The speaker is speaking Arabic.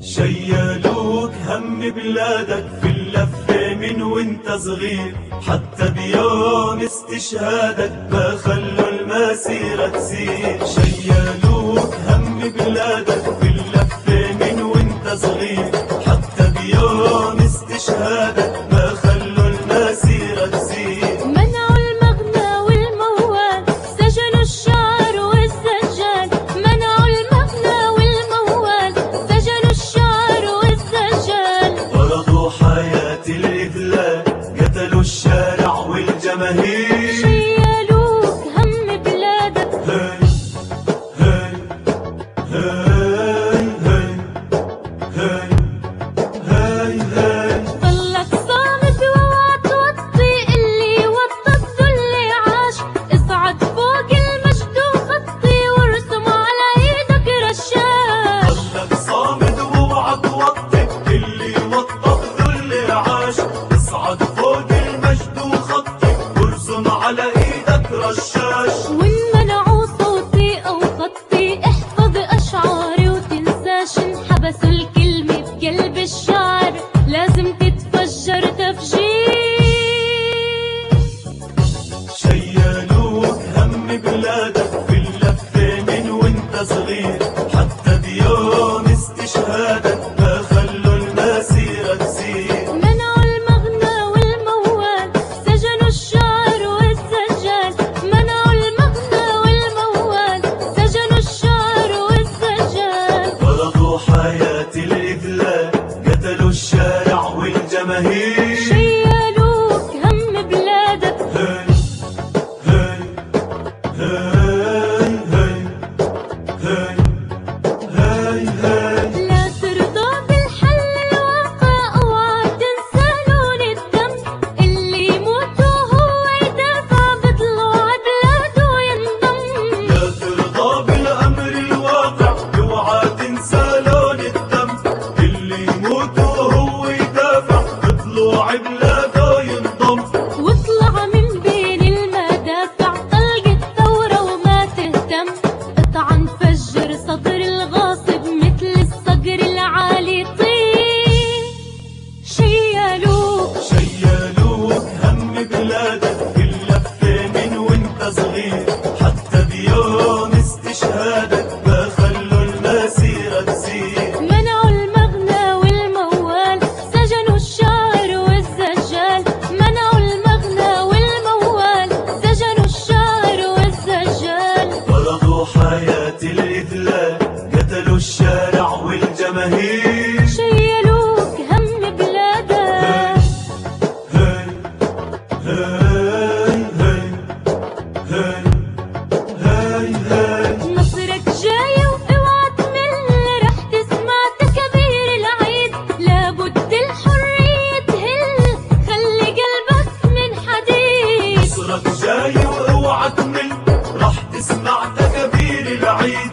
شيلوك هم بلادك في اللفة من وانت صغير. حتى بيوم استشهادك ما خلوا المسيرة تسير شيلوك هم بلادك في اللفة من وانت صغير. ولادك واللفة من وانت صغير. حتى بيوم استشهادك ما خلوا المسيرة تسير منعوا المغنى والموال سجنوا الشعر والسجال منعوا المغنى والموال سجنوا الشعر والسجال فرضوا حياة الإذلال قتلوا الشارع والجماهير. اللفه من وانت صغير. منها مصرك واوعى تمل رح تسمع تكابير العيد. لابد الحرية تهل خلي قلبك من حديد. العيد.